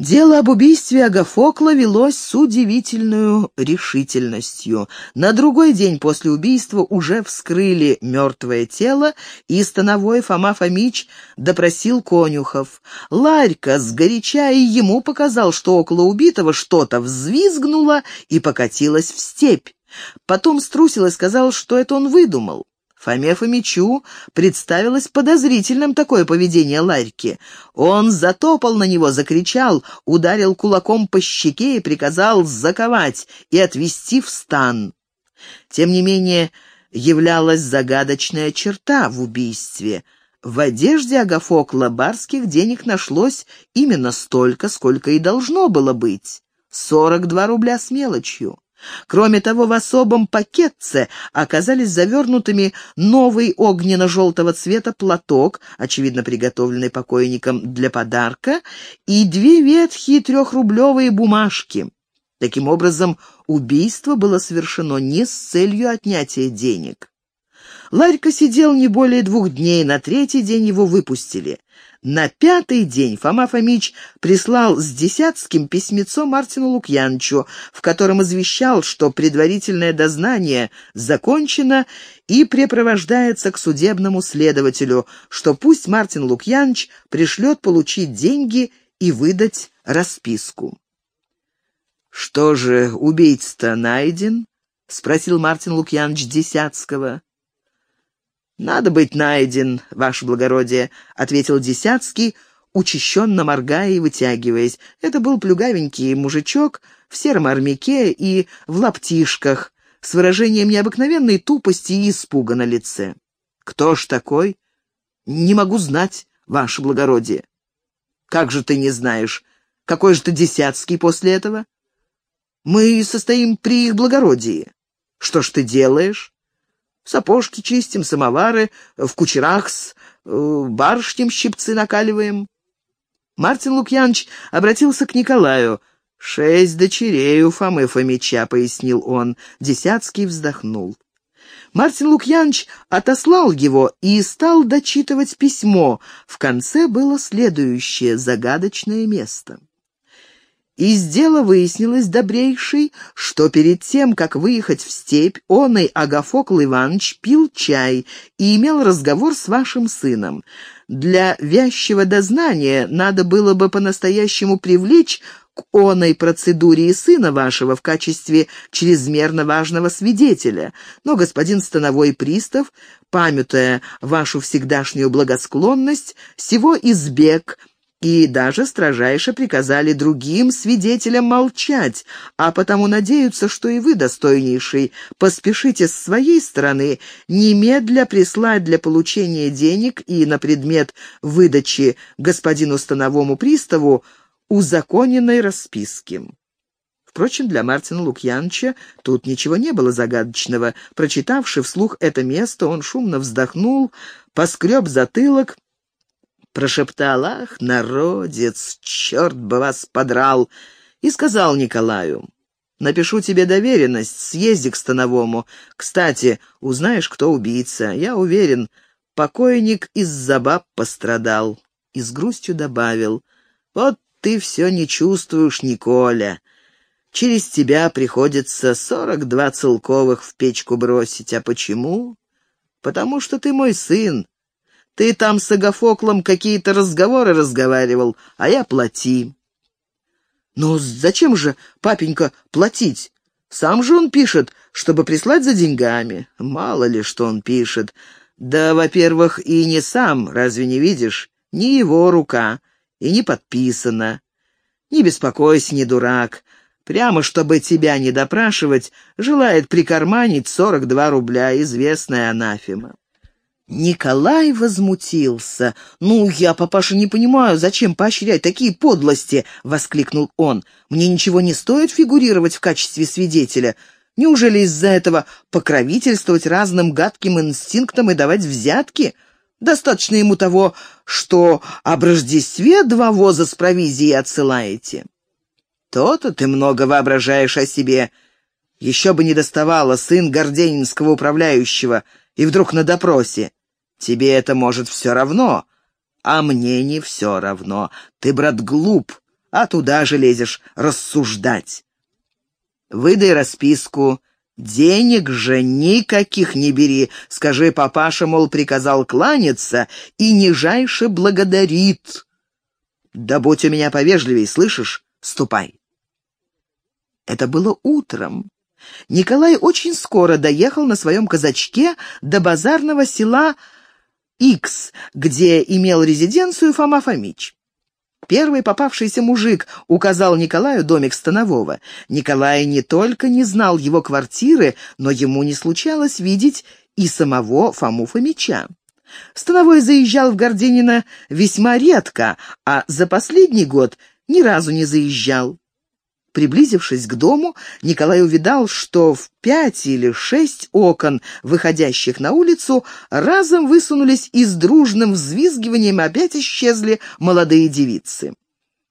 Дело об убийстве Агафокла велось с удивительной решительностью. На другой день после убийства уже вскрыли мертвое тело, и становой Фома Фомич допросил конюхов. Ларька сгоряча и ему показал, что около убитого что-то взвизгнуло и покатилось в степь. Потом струсил и сказал, что это он выдумал. Фоме Фомичу представилось подозрительным такое поведение Ларьки. Он затопал на него, закричал, ударил кулаком по щеке и приказал заковать и отвести в стан. Тем не менее, являлась загадочная черта в убийстве. В одежде Агафокла барских денег нашлось именно столько, сколько и должно было быть. Сорок два рубля с мелочью. Кроме того, в особом пакетце оказались завернутыми новый огненно-желтого цвета платок, очевидно приготовленный покойником для подарка, и две ветхие трехрублевые бумажки. Таким образом, убийство было совершено не с целью отнятия денег. Ларька сидел не более двух дней, на третий день его выпустили. На пятый день Фома Фомич прислал с десятским письмецо Мартину Лукьянчу, в котором извещал, что предварительное дознание закончено и препровождается к судебному следователю, что пусть Мартин Лукьянч пришлет получить деньги и выдать расписку. «Что же, убийца-то найден?» — спросил Мартин Лукьянович Десятского. «Надо быть найден, ваше благородие», — ответил Десятский, учащенно моргая и вытягиваясь. Это был плюгавенький мужичок в сером армяке и в лаптишках, с выражением необыкновенной тупости и испуга на лице. «Кто ж такой?» «Не могу знать, ваше благородие». «Как же ты не знаешь? Какой же ты десятский после этого?» «Мы состоим при их благородии». «Что ж ты делаешь?» Сапожки чистим, самовары, в кучерах с э, барышнем щипцы накаливаем. Мартин Лукьянович обратился к Николаю. «Шесть дочерей у Фомы Фомича», — пояснил он. Десятский вздохнул. Мартин Лукьянович отослал его и стал дочитывать письмо. В конце было следующее загадочное место. Из дела выяснилось, добрейший, что перед тем, как выехать в степь, оный Агафокл Иванович пил чай и имел разговор с вашим сыном. Для вязчего дознания надо было бы по-настоящему привлечь к оной процедуре и сына вашего в качестве чрезмерно важного свидетеля. Но господин становой пристав, памятуя вашу всегдашнюю благосклонность, всего избег – и даже строжайше приказали другим свидетелям молчать, а потому надеются, что и вы, достойнейший, поспешите с своей стороны немедля прислать для получения денег и на предмет выдачи господину становому приставу узаконенной расписки. Впрочем, для Мартина Лукьяновича тут ничего не было загадочного. Прочитавши вслух это место, он шумно вздохнул, поскреб затылок прошептал «Ах, народец, черт бы вас подрал!» и сказал Николаю «Напишу тебе доверенность, съезди к Становому. Кстати, узнаешь, кто убийца. Я уверен, покойник из-за баб пострадал». И с грустью добавил «Вот ты все не чувствуешь, Николя. Через тебя приходится сорок два целковых в печку бросить. А почему? Потому что ты мой сын, ты там с Агафоклом какие-то разговоры разговаривал, а я плати». «Но зачем же, папенька, платить? Сам же он пишет, чтобы прислать за деньгами. Мало ли, что он пишет. Да, во-первых, и не сам, разве не видишь? Не его рука, и не подписано. Не беспокойся, не дурак. Прямо, чтобы тебя не допрашивать, желает прикарманить сорок два рубля, известная анафема. Николай возмутился. «Ну, я, папаша, не понимаю, зачем поощрять такие подлости?» — воскликнул он. «Мне ничего не стоит фигурировать в качестве свидетеля. Неужели из-за этого покровительствовать разным гадким инстинктам и давать взятки? Достаточно ему того, что об Рождестве два воза с провизией отсылаете». «То-то ты много воображаешь о себе. Еще бы не доставало сын Горденинского управляющего, и вдруг на допросе. Тебе это может все равно, а мне не все равно. Ты, брат, глуп, а туда же лезешь рассуждать. Выдай расписку. Денег же никаких не бери. Скажи, папаша, мол, приказал кланяться и нижайше благодарит. Да будь у меня повежливей, слышишь? Ступай. Это было утром. Николай очень скоро доехал на своем казачке до базарного села Икс, где имел резиденцию Фома Фомич. Первый попавшийся мужик указал Николаю домик Станового. Николай не только не знал его квартиры, но ему не случалось видеть и самого Фому Фомича. Становой заезжал в Горденино весьма редко, а за последний год ни разу не заезжал. Приблизившись к дому, Николай увидал, что в пять или шесть окон, выходящих на улицу, разом высунулись и с дружным взвизгиванием опять исчезли молодые девицы.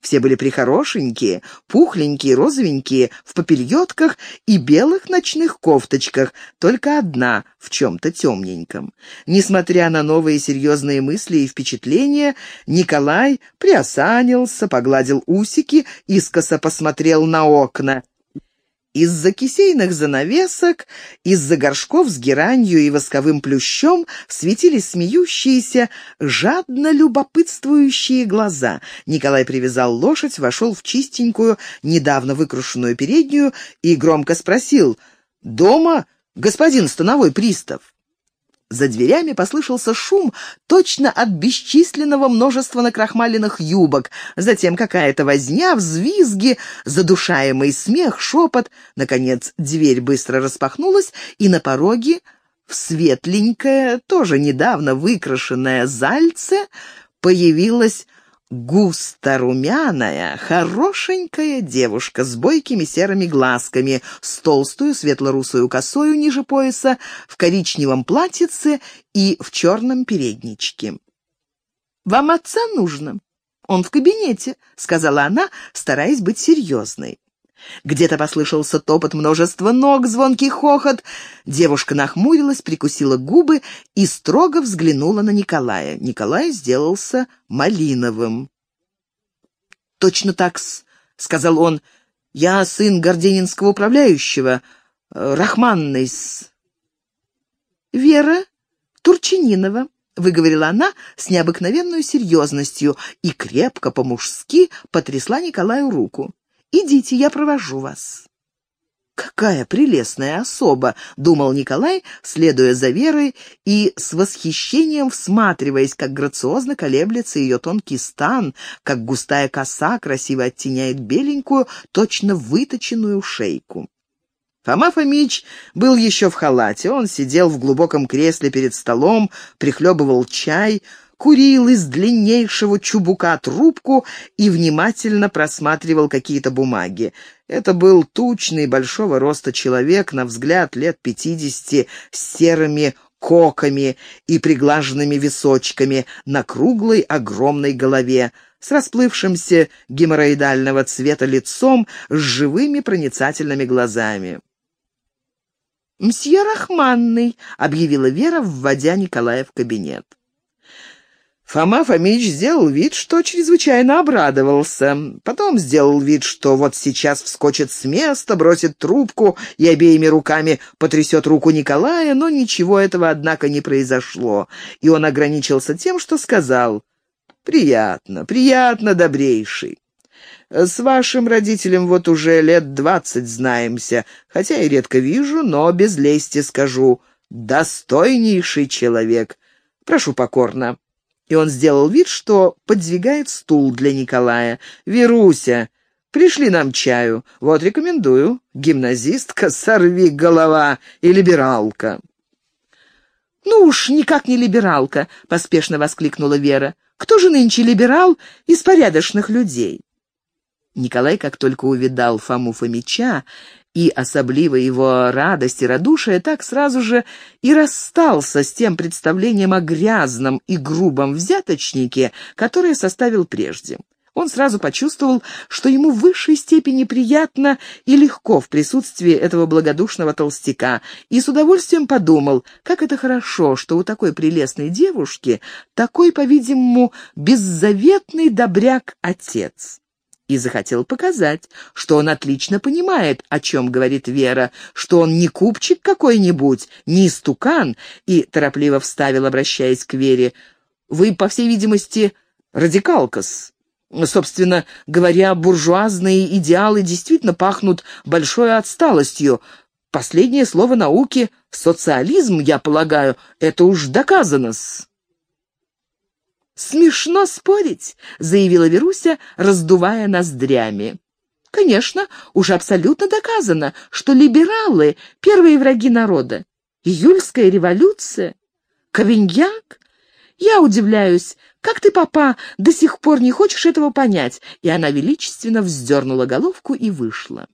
Все были прихорошенькие, пухленькие, розовенькие, в попельотках и белых ночных кофточках, только одна в чем-то темненьком. Несмотря на новые серьезные мысли и впечатления, Николай приосанился, погладил усики, искоса посмотрел на окна. Из-за кисейных занавесок, из-за горшков с геранью и восковым плющом светились смеющиеся, жадно любопытствующие глаза. Николай привязал лошадь, вошел в чистенькую, недавно выкрушенную переднюю и громко спросил «Дома, господин становой пристав?» За дверями послышался шум точно от бесчисленного множества накрахмаленных юбок, затем какая-то возня, взвизги, задушаемый смех, шепот. Наконец дверь быстро распахнулась, и на пороге в светленькое, тоже недавно выкрашенное зальце появилась густо-румяная, хорошенькая девушка с бойкими серыми глазками, с толстую светло-русую косою ниже пояса, в коричневом платьице и в черном передничке. «Вам отца нужно? Он в кабинете», — сказала она, стараясь быть серьезной. Где-то послышался топот множества ног, звонкий хохот. Девушка нахмурилась, прикусила губы и строго взглянула на Николая. Николай сделался малиновым. «Точно так-с», — сказал он, — «я сын Горденинского управляющего, э, Рахманный-с». «Вера Турчининова», — выговорила она с необыкновенной серьезностью и крепко по-мужски потрясла Николаю руку. Идите, я провожу вас». «Какая прелестная особа!» — думал Николай, следуя за Верой и с восхищением всматриваясь, как грациозно колеблется ее тонкий стан, как густая коса красиво оттеняет беленькую, точно выточенную шейку. Фома Фомич был еще в халате. Он сидел в глубоком кресле перед столом, прихлебывал чай, курил из длиннейшего чубука трубку и внимательно просматривал какие-то бумаги. Это был тучный, большого роста человек, на взгляд лет пятидесяти, с серыми коками и приглаженными височками на круглой огромной голове, с расплывшимся геморроидального цвета лицом, с живыми проницательными глазами. «Мсье Рахманный», — объявила Вера, вводя Николая в кабинет. Фома Фомич сделал вид, что чрезвычайно обрадовался. Потом сделал вид, что вот сейчас вскочит с места, бросит трубку и обеими руками потрясет руку Николая, но ничего этого, однако, не произошло, и он ограничился тем, что сказал «Приятно, приятно, добрейший». С вашим родителем вот уже лет двадцать знаемся, хотя и редко вижу, но без лести скажу. Достойнейший человек. Прошу покорно и он сделал вид, что подвигает стул для Николая. «Веруся, пришли нам чаю. Вот рекомендую. Гимназистка, сорви голова и либералка». «Ну уж никак не либералка», — поспешно воскликнула Вера. «Кто же нынче либерал из порядочных людей?» Николай, как только увидал Фому Фомича и особливо его радость и радушие, так сразу же и расстался с тем представлением о грязном и грубом взяточнике, которое составил прежде. Он сразу почувствовал, что ему в высшей степени приятно и легко в присутствии этого благодушного толстяка, и с удовольствием подумал, как это хорошо, что у такой прелестной девушки такой, по-видимому, беззаветный добряк-отец. И захотел показать, что он отлично понимает, о чем говорит Вера, что он не купчик какой-нибудь, не истукан, и торопливо вставил, обращаясь к Вере, «Вы, по всей видимости, радикалкас». Собственно говоря, буржуазные идеалы действительно пахнут большой отсталостью. Последнее слово науки — социализм, я полагаю, это уж доказано-с. «Смешно спорить», — заявила Веруся, раздувая ноздрями. «Конечно, уже абсолютно доказано, что либералы — первые враги народа. Июльская революция? Кавиньяк? Я удивляюсь, как ты, папа, до сих пор не хочешь этого понять?» И она величественно вздернула головку и вышла.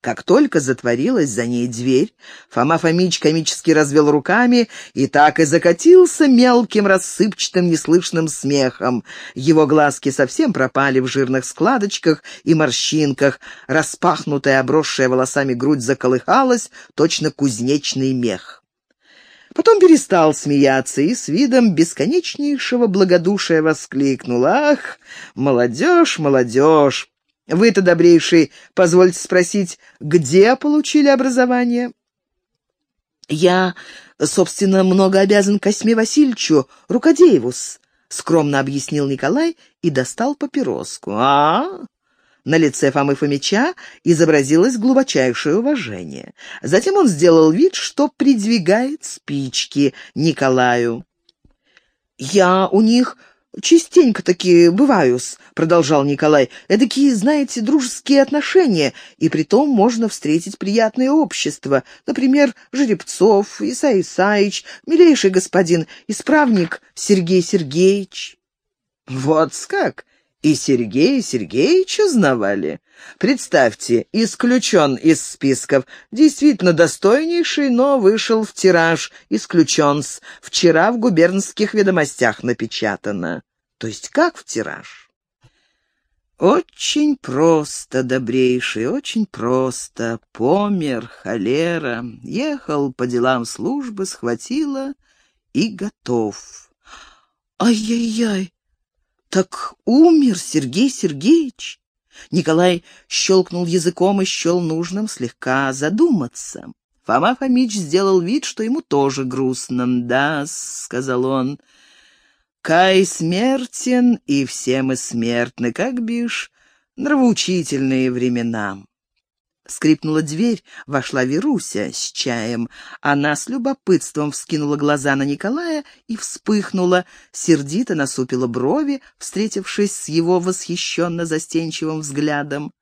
Как только затворилась за ней дверь, Фома Фомич комически развел руками и так и закатился мелким, рассыпчатым, неслышным смехом. Его глазки совсем пропали в жирных складочках и морщинках, распахнутая, обросшая волосами грудь заколыхалась, точно кузнечный мех. Потом перестал смеяться и с видом бесконечнейшего благодушия воскликнул. «Ах, молодежь, молодежь! Вы-то, добрейший, позвольте спросить, где получили образование?» «Я, собственно, много обязан Косьме Васильевичу, Рукодеевус», — скромно объяснил Николай и достал папироску. а, -а, На лице Фомы Фомича изобразилось глубочайшее уважение. Затем он сделал вид, что придвигает спички Николаю. «Я у них «Частенько таки бываю-с», — продолжал Николай. «Эдакие, знаете, дружеские отношения, и притом можно встретить приятное общество. Например, Жеребцов, Исай Исаич, милейший господин, исправник Сергей Сергеевич». «Вот как! И Сергея Сергеевича узнавали? Представьте, исключен из списков. Действительно достойнейший, но вышел в тираж. Исключен-с. Вчера в губернских ведомостях напечатано. То есть как в тираж? Очень просто, добрейший, очень просто. Помер, холера. Ехал по делам службы, схватила и готов. Ай-яй-яй! «Так умер Сергей Сергеевич?» Николай щелкнул языком и счел нужным слегка задуматься. Фома Фомич сделал вид, что ему тоже грустно. «Да», — сказал он, — «Кай смертен, и все мы смертны, как бишь, нравоучительные времена». Скрипнула дверь, вошла Веруся с чаем. Она с любопытством вскинула глаза на Николая и вспыхнула, сердито насупила брови, встретившись с его восхищенно застенчивым взглядом.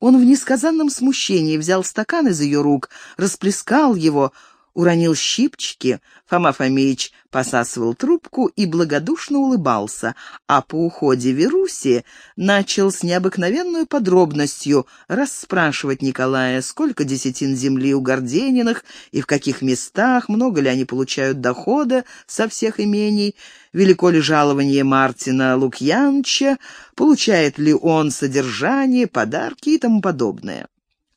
Он в несказанном смущении взял стакан из ее рук, расплескал его, уронил щипчики, Фома Фомич посасывал трубку и благодушно улыбался, а по уходе Веруси начал с необыкновенной подробностью расспрашивать Николая, сколько десятин земли у Гордениных и в каких местах, много ли они получают дохода со всех имений, велико ли жалование Мартина Лукьянча, получает ли он содержание, подарки и тому подобное.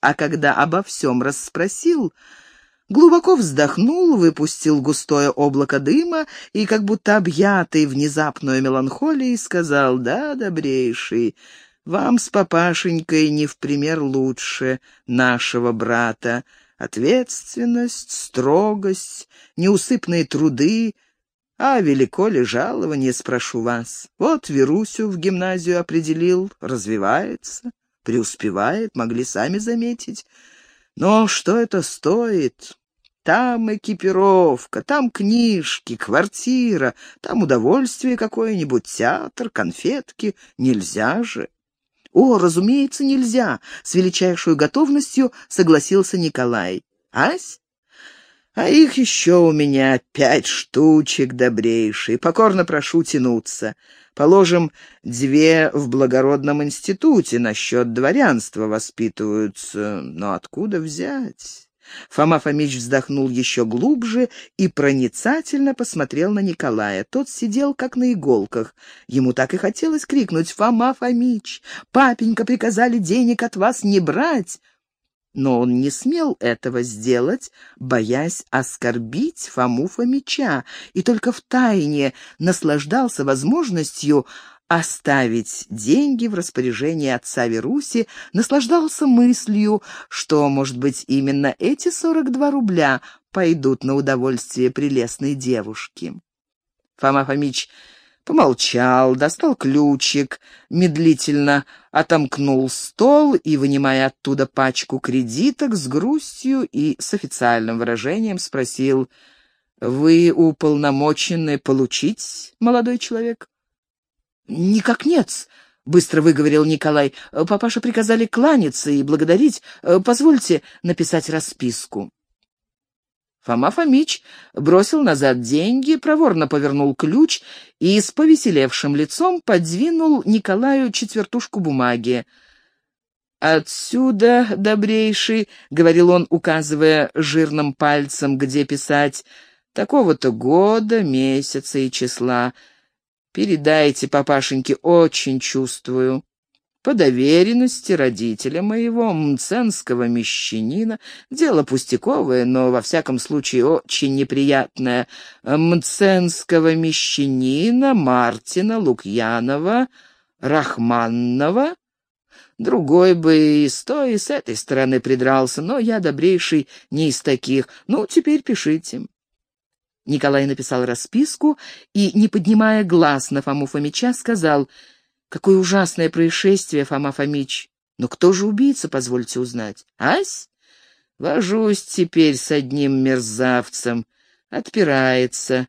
А когда обо всем расспросил, глубоко вздохнул, выпустил густое облако дыма и, как будто объятый внезапной меланхолией, сказал «Да, добрейший, вам с папашенькой не в пример лучше нашего брата. Ответственность, строгость, неусыпные труды, а велико ли жалование, спрошу вас. Вот Верусю в гимназию определил, развивается, преуспевает, могли сами заметить». Но что это стоит? Там экипировка, там книжки, квартира, там удовольствие какое-нибудь, театр, конфетки. Нельзя же. О, разумеется, нельзя, с величайшей готовностью согласился Николай. Ась? А их еще у меня пять штучек добрейшие. Покорно прошу тянуться. Положим, две в благородном институте насчет дворянства воспитываются. Но откуда взять? Фома Фомич вздохнул еще глубже и проницательно посмотрел на Николая. Тот сидел как на иголках. Ему так и хотелось крикнуть «Фома Фомич! Папенька приказали денег от вас не брать!» Но он не смел этого сделать, боясь оскорбить Фому Фомича, и только втайне наслаждался возможностью оставить деньги в распоряжении отца Веруси, наслаждался мыслью, что, может быть, именно эти 42 рубля пойдут на удовольствие прелестной девушки. Фома Фомич помолчал, достал ключик, медлительно отомкнул стол и, вынимая оттуда пачку кредиток, с грустью и с официальным выражением спросил, «Вы уполномочены получить, молодой человек?» «Никак нет», — быстро выговорил Николай. «Папаша приказали кланяться и благодарить. Позвольте написать расписку». Фома Фомич бросил назад деньги, проворно повернул ключ и с повеселевшим лицом подвинул Николаю четвертушку бумаги. «Отсюда, добрейший», — говорил он, указывая жирным пальцем, где писать, — «такого-то года, месяца и числа. Передайте, папашеньке, очень чувствую. По доверенности родителя моего, мценского мещанина, дело пустяковое, но во всяком случае очень неприятное, мценского мещанина Мартина Лукьянова Рахманного, Другой бы и с той, и с этой стороны придрался, но я добрейший не из таких. Ну, теперь пишите. Николай написал расписку и, не поднимая глаз на Фому Фомича, сказал, «Какое ужасное происшествие, Фома Фомич! Но кто же убийца, позвольте узнать? Ась? Вожусь теперь с одним мерзавцем. Отпирается.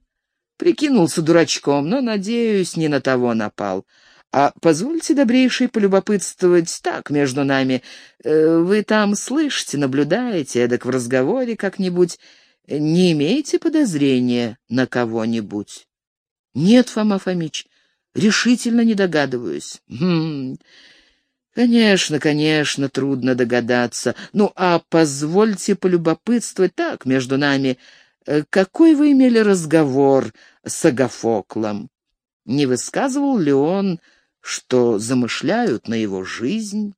Прикинулся дурачком, но, надеюсь, не на того напал. А позвольте, добрейший, полюбопытствовать так между нами. Э, вы там слышите, наблюдаете, эдак в разговоре как-нибудь не имеете подозрения на кого-нибудь? Нет, Фома Фомич, решительно не догадываюсь. Хм, конечно, конечно, трудно догадаться. Ну, а позвольте полюбопытствовать так между нами. Э, какой вы имели разговор с Агафоклом? Не высказывал ли он, что замышляют на его жизнь?